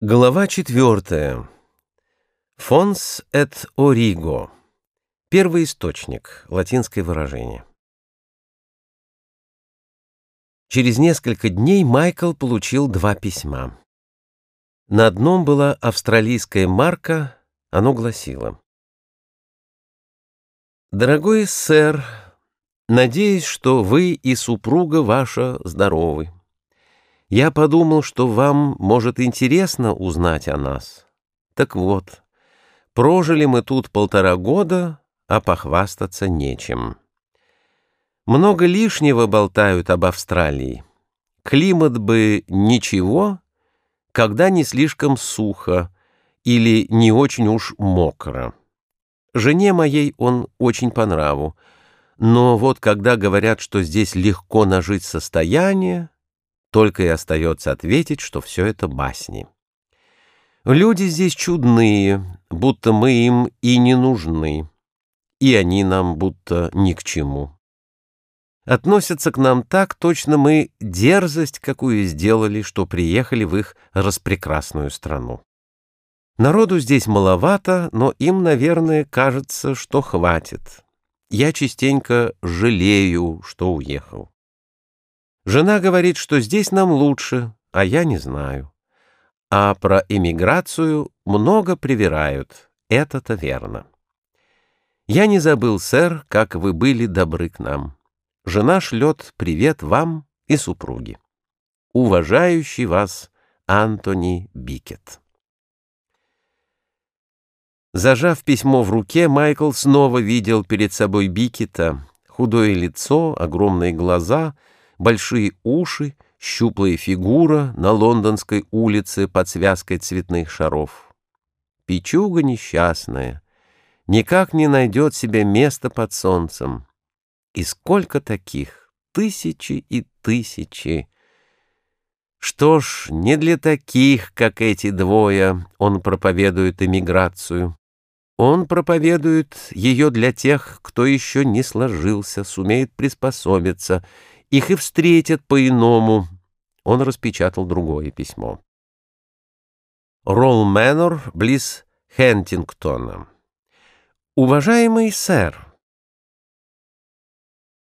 Глава четвертая. Фонс эт ориго. Первый источник. Латинское выражение. Через несколько дней Майкл получил два письма. На одном была австралийская марка, оно гласило. «Дорогой сэр, надеюсь, что вы и супруга ваша здоровы. Я подумал, что вам может интересно узнать о нас. Так вот, прожили мы тут полтора года, а похвастаться нечем. Много лишнего болтают об Австралии. Климат бы ничего, когда не слишком сухо или не очень уж мокро. Жене моей он очень по нраву, но вот когда говорят, что здесь легко нажить состояние, только и остается ответить, что все это басни. Люди здесь чудные, будто мы им и не нужны, и они нам будто ни к чему. Относятся к нам так, точно мы дерзость какую сделали, что приехали в их распрекрасную страну. Народу здесь маловато, но им, наверное, кажется, что хватит. Я частенько жалею, что уехал. Жена говорит, что здесь нам лучше, а я не знаю. А про эмиграцию много привирают, это-то верно. Я не забыл, сэр, как вы были добры к нам. Жена шлет привет вам и супруге. Уважающий вас Антони Бикет. Зажав письмо в руке, Майкл снова видел перед собой Бикета, худое лицо, огромные глаза — большие уши, щуплая фигура на лондонской улице под связкой цветных шаров. Пичуга несчастная, никак не найдет себе места под солнцем. И сколько таких? Тысячи и тысячи. Что ж, не для таких, как эти двое, он проповедует эмиграцию. Он проповедует ее для тех, кто еще не сложился, сумеет приспособиться их и встретят по-иному. Он распечатал другое письмо. Ролл Мэннер, близ Хентингтона. Уважаемый сэр,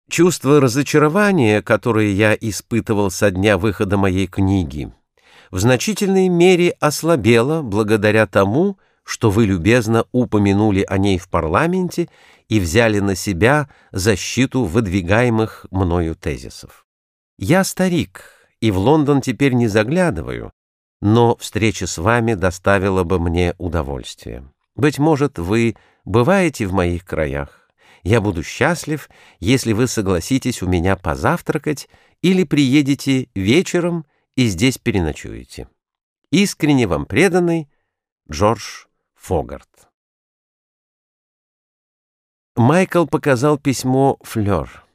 чувство разочарования, которое я испытывал со дня выхода моей книги, в значительной мере ослабело благодаря тому, что вы любезно упомянули о ней в парламенте и взяли на себя защиту выдвигаемых мною тезисов. Я старик, и в Лондон теперь не заглядываю, но встреча с вами доставила бы мне удовольствие. Быть может, вы бываете в моих краях. Я буду счастлив, если вы согласитесь у меня позавтракать или приедете вечером и здесь переночуете. Искренне вам преданный Джордж Фогарт. Майкл показал письмо Флёр.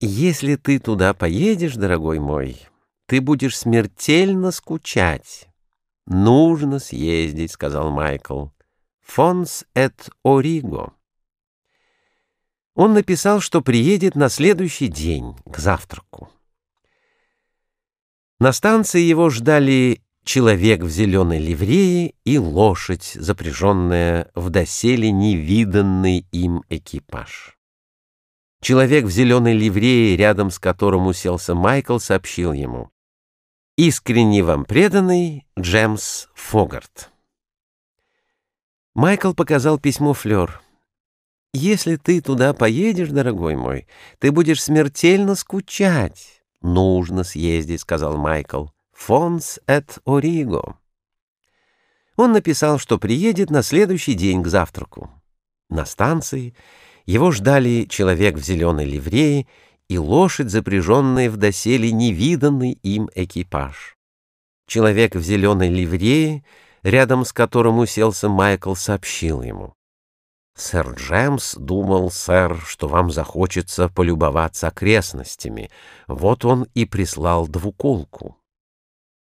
«Если ты туда поедешь, дорогой мой, ты будешь смертельно скучать. Нужно съездить», — сказал Майкл. «Фонс эт Ориго». Он написал, что приедет на следующий день, к завтраку. На станции его ждали человек в зеленой ливрее и лошадь, запряженная в доселе невиданный им экипаж. Человек в зеленой ливрее, рядом с которым уселся Майкл, сообщил ему «Искренне вам преданный Джемс Фогарт». Майкл показал письмо Флёр. «Если ты туда поедешь, дорогой мой, ты будешь смертельно скучать». «Нужно съездить», — сказал Майкл. Фонс эт Ориго. Он написал, что приедет на следующий день к завтраку. На станции его ждали человек в зеленой ливрее и лошадь, запряженная в доселе невиданный им экипаж. Человек в зеленой ливрее, рядом с которым уселся Майкл, сообщил ему. «Сэр Джемс думал, сэр, что вам захочется полюбоваться окрестностями. Вот он и прислал двуколку».